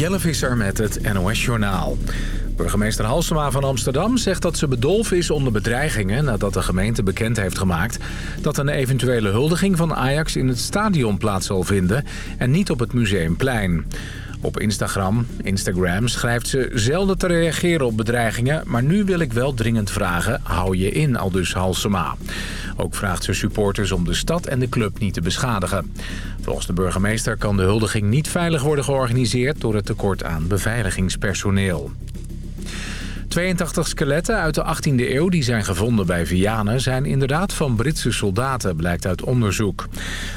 Jelle Visser met het NOS-journaal. Burgemeester Halsema van Amsterdam zegt dat ze bedolven is onder bedreigingen... nadat de gemeente bekend heeft gemaakt dat een eventuele huldiging van Ajax in het stadion plaats zal vinden... en niet op het Museumplein. Op Instagram, Instagram schrijft ze zelden te reageren op bedreigingen... maar nu wil ik wel dringend vragen, hou je in, al dus Halsema. Ook vraagt ze supporters om de stad en de club niet te beschadigen. Volgens de burgemeester kan de huldiging niet veilig worden georganiseerd... door het tekort aan beveiligingspersoneel. 82 skeletten uit de 18e eeuw die zijn gevonden bij Vianen... zijn inderdaad van Britse soldaten, blijkt uit onderzoek.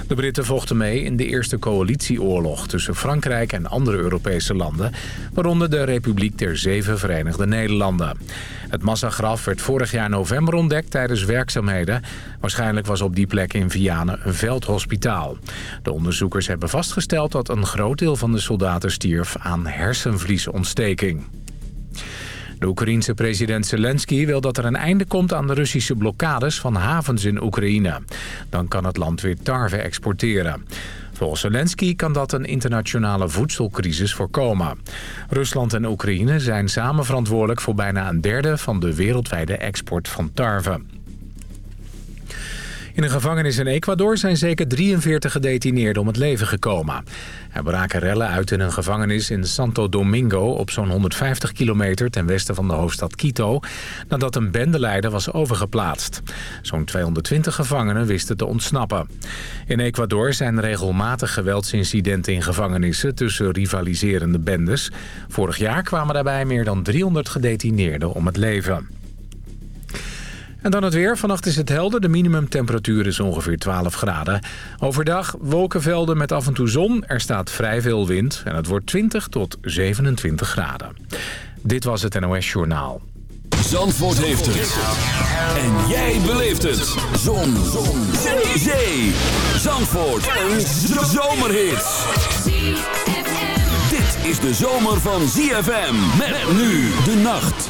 De Britten vochten mee in de Eerste Coalitieoorlog... tussen Frankrijk en andere Europese landen... waaronder de Republiek der Zeven Verenigde Nederlanden. Het massagraf werd vorig jaar november ontdekt tijdens werkzaamheden. Waarschijnlijk was op die plek in Vianen een veldhospitaal. De onderzoekers hebben vastgesteld dat een groot deel van de soldaten stierf aan hersenvliesontsteking. De Oekraïense president Zelensky wil dat er een einde komt aan de Russische blokkades van havens in Oekraïne. Dan kan het land weer tarwe exporteren. Volgens Zelensky kan dat een internationale voedselcrisis voorkomen. Rusland en Oekraïne zijn samen verantwoordelijk voor bijna een derde van de wereldwijde export van tarwe. In een gevangenis in Ecuador zijn zeker 43 gedetineerden om het leven gekomen. Er braken rellen uit in een gevangenis in Santo Domingo... op zo'n 150 kilometer ten westen van de hoofdstad Quito... nadat een bendeleider was overgeplaatst. Zo'n 220 gevangenen wisten te ontsnappen. In Ecuador zijn regelmatig geweldsincidenten in gevangenissen... tussen rivaliserende bendes. Vorig jaar kwamen daarbij meer dan 300 gedetineerden om het leven. En dan het weer. Vannacht is het helder. De minimumtemperatuur is ongeveer 12 graden. Overdag wolkenvelden met af en toe zon. Er staat vrij veel wind. En het wordt 20 tot 27 graden. Dit was het NOS Journaal. Zandvoort heeft het. En jij beleeft het. Zon. zon. Zee. Zee. Zandvoort. Een zomerhit. Dit is de zomer van ZFM. Met nu de nacht.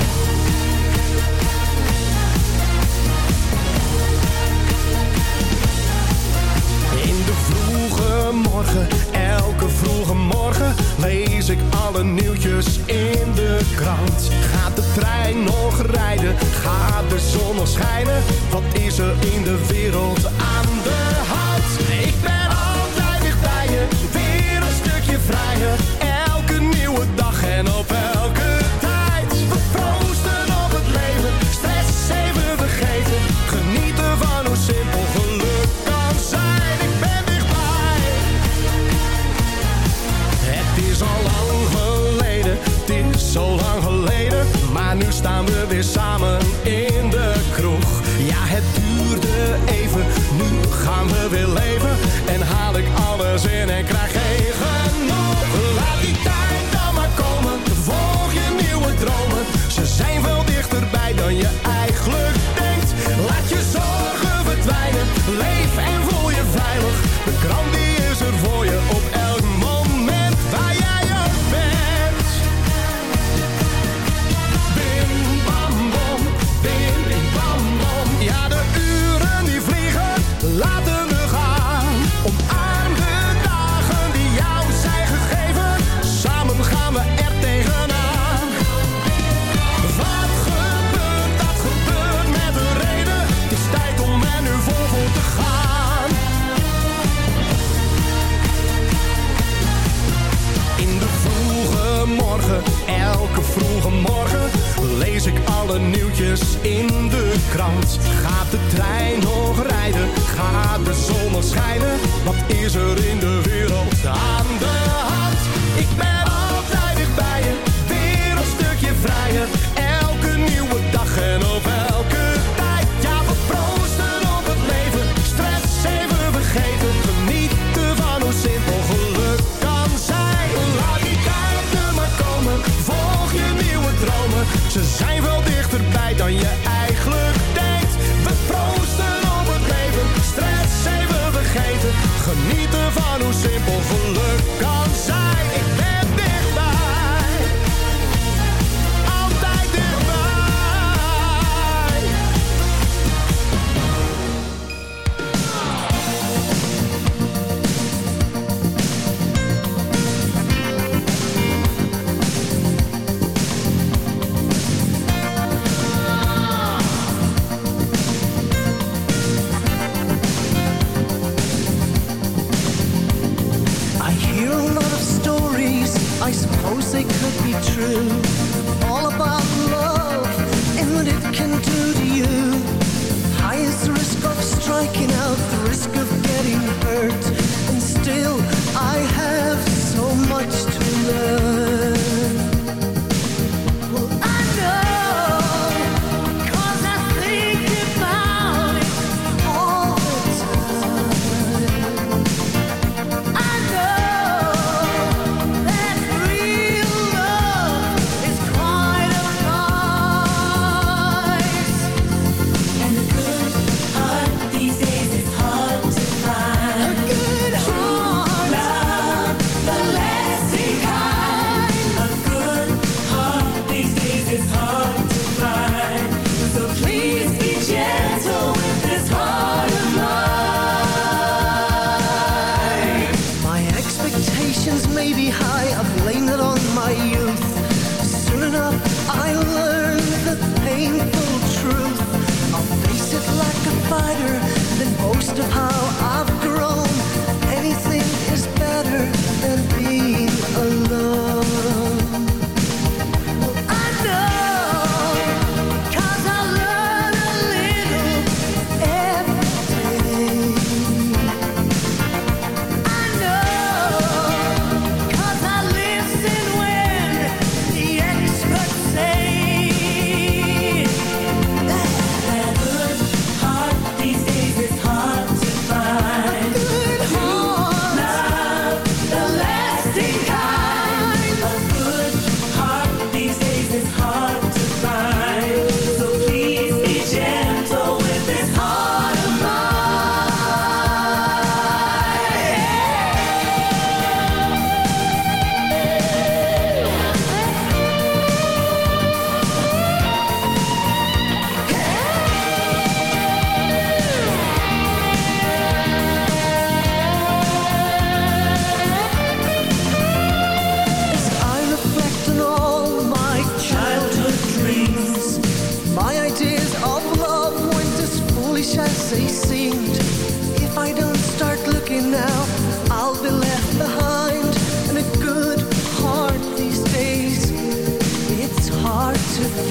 Gaat de trein nog rijden? Gaat de zon nog schijnen? Wat is er? dreamed If I don't start looking now I'll be left behind And a good heart these days It's hard to find.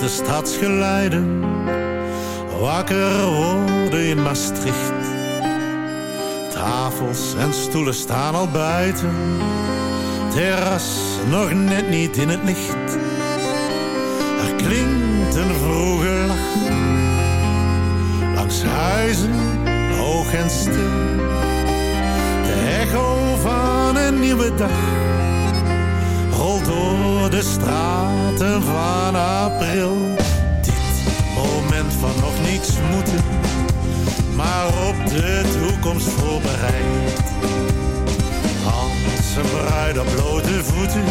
de stadsgeleiden wakker worden in Maastricht. Tafels en stoelen staan al buiten, terras nog net niet in het licht. Er klinkt een vroege lach, langs huizen hoog en stil. De echo van een nieuwe dag door de straten van april. Dit moment van nog niets moeten, maar op de toekomst voorbereid. Als een bruid op blote voeten,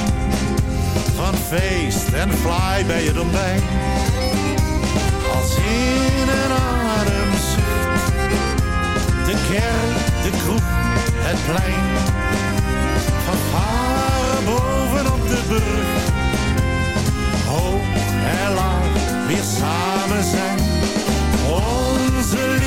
van feest en fly bij je ontbijt. Als in een ademzucht, de kerk, de kroeg, het plein. Van de brug. Hoog en laag weer samen zijn. Onze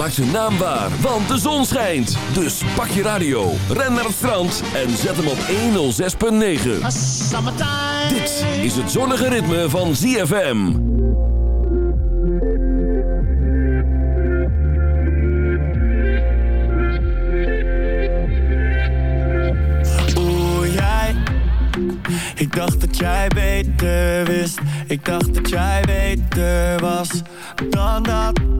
ZFM maakt zijn naam waar, want de zon schijnt. Dus pak je radio, ren naar het strand en zet hem op 106.9. Dit is het zonnige ritme van ZFM. Oeh, jij. Ik dacht dat jij beter wist. Ik dacht dat jij beter was dan dat.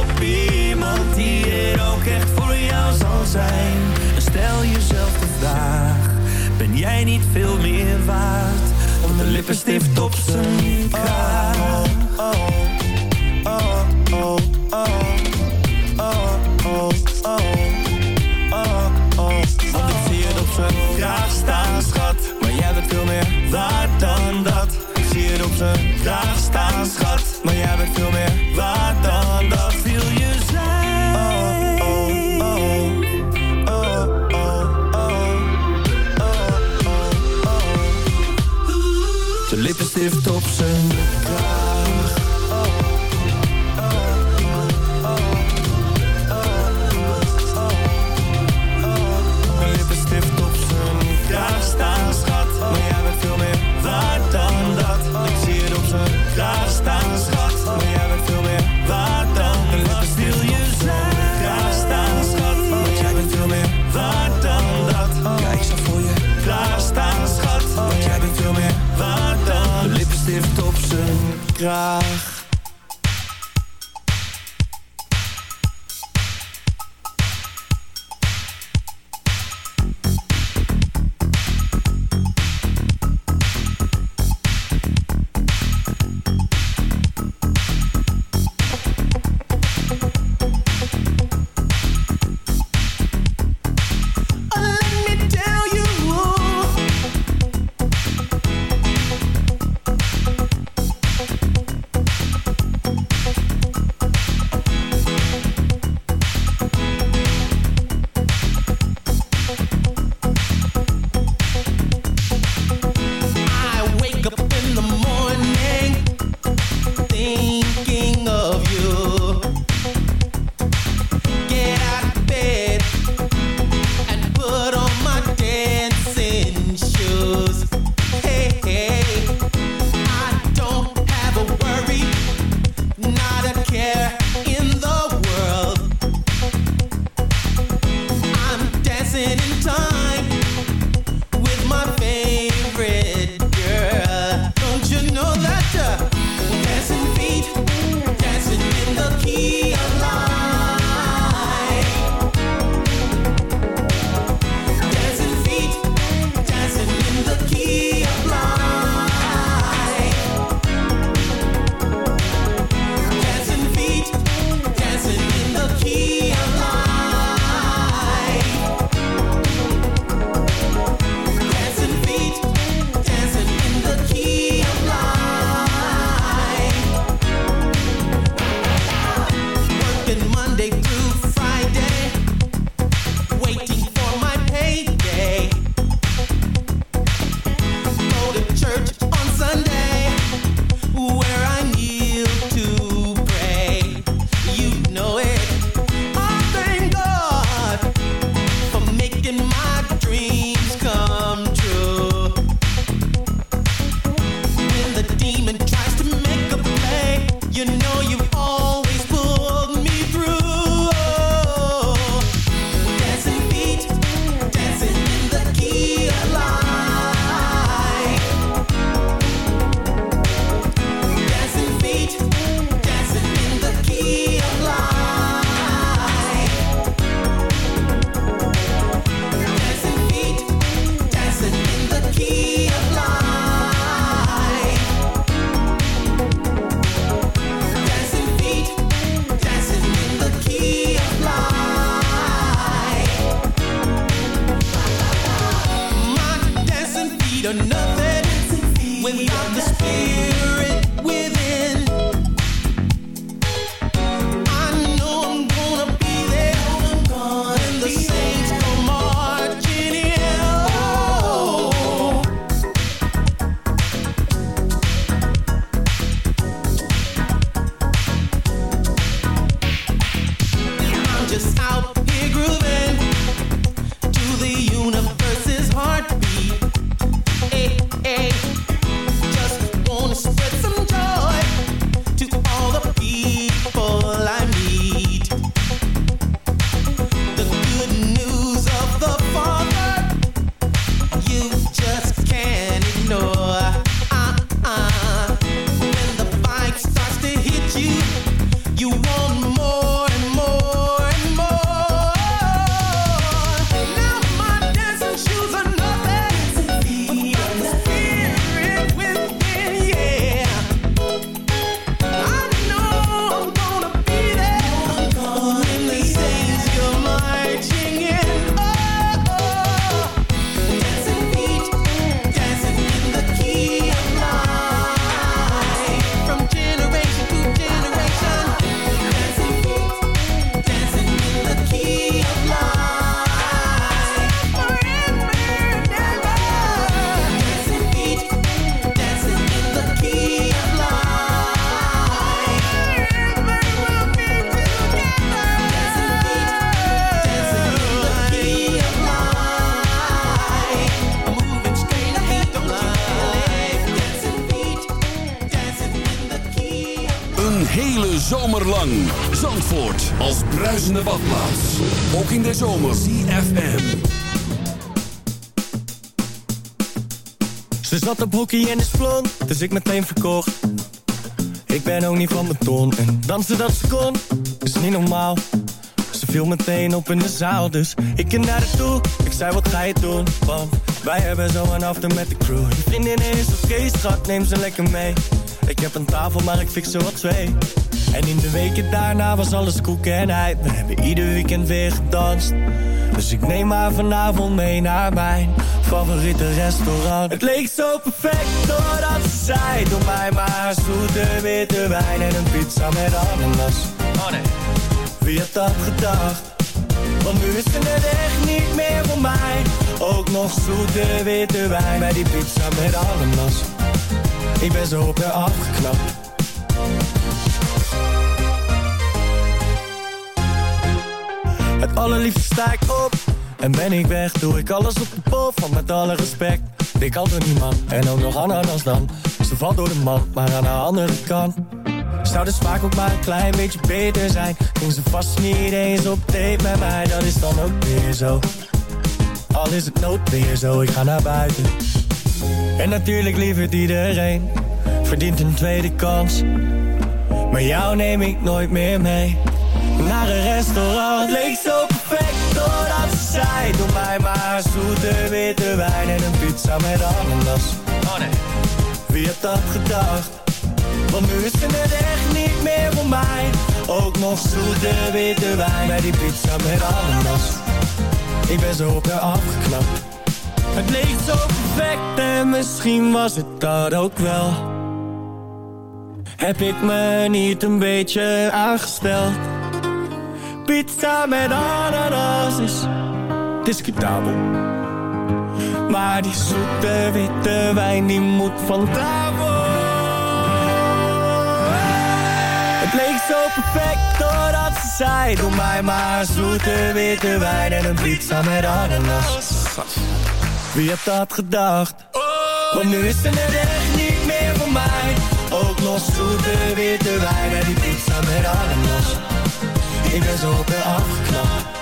Op iemand die er ook echt voor jou zal zijn? Stel jezelf de vraag: ben jij niet veel meer waard dan de lippenstift op zijn kraag? Oh, or nothing without the spirit. Zomer. CFM. Ze zat op hockey en is blond, dus ik meteen verkocht. Ik ben ook niet van beton en dansen dat ze kon, is niet normaal. Ze viel meteen op in de zaal, dus ik ging naar haar toe. Ik zei, wat ga je doen? Want wij hebben zo een after met de crew. Je vriendin is oké, okay, schat, neem ze lekker mee. Ik heb een tafel, maar ik fix er wat twee. En in de weken daarna was alles koek en ei. We hebben ieder weekend weer gedanst. Dus ik neem haar vanavond mee naar mijn favoriete restaurant. Het leek zo perfect doordat ze zei: Doe mij maar zoete witte wijn en een pizza met ananas. Oh nee. Wie had dat gedacht? Want nu is het echt niet meer voor mij. Ook nog zoete witte wijn bij die pizza met ananas. Ik ben zo op haar afgeknapt. Het allerliefste sta ik op. En ben ik weg Doe ik alles op de pol van met alle respect Ik had er niemand en ook nog ananas dan. Ze valt door de man, maar aan de andere kant. Zou de smaak ook maar een klein beetje beter zijn? Ging ze vast niet eens op date met mij Dat is dan ook weer zo. Al is het noodweer zo, ik ga naar buiten En natuurlijk lieverd iedereen Verdient een tweede kans Maar jou neem ik nooit meer mee naar een restaurant. Leek zo perfect doordat ze zei: Doe mij maar zoete witte wijn en een pizza met ananas. Oh nee. Wie had dat gedacht? Want nu is het echt niet meer voor mij. Ook nog zoete witte wijn bij die pizza met ananas. Ik ben zo op haar afgeknapt. Het leek zo perfect en misschien was het dat ook wel. Heb ik me niet een beetje aangesteld? Pizza met ananas is discutabel. Maar die zoete witte wijn die moet van tafel. Het leek zo perfect doordat ze zei Doe mij maar zoete witte wijn en een pizza met ananas Wie had dat gedacht? Want nu is het echt niet meer voor mij. Ook nog zoete witte wijn en die pizza met ananas ik ben zo op afgeknapt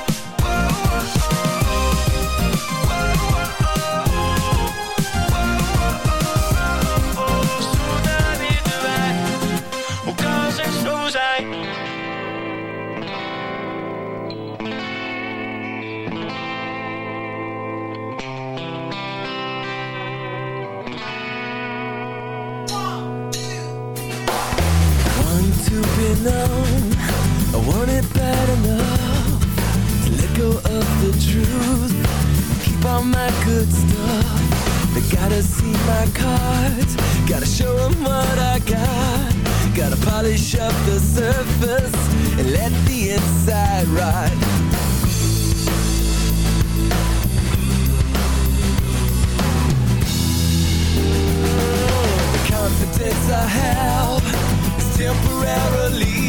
all my good stuff They gotta see my cards, gotta show them what I got. Gotta polish up the surface and let the inside ride. The confidence I have is temporarily.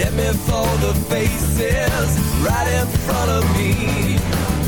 Let me fold the faces right in front of me.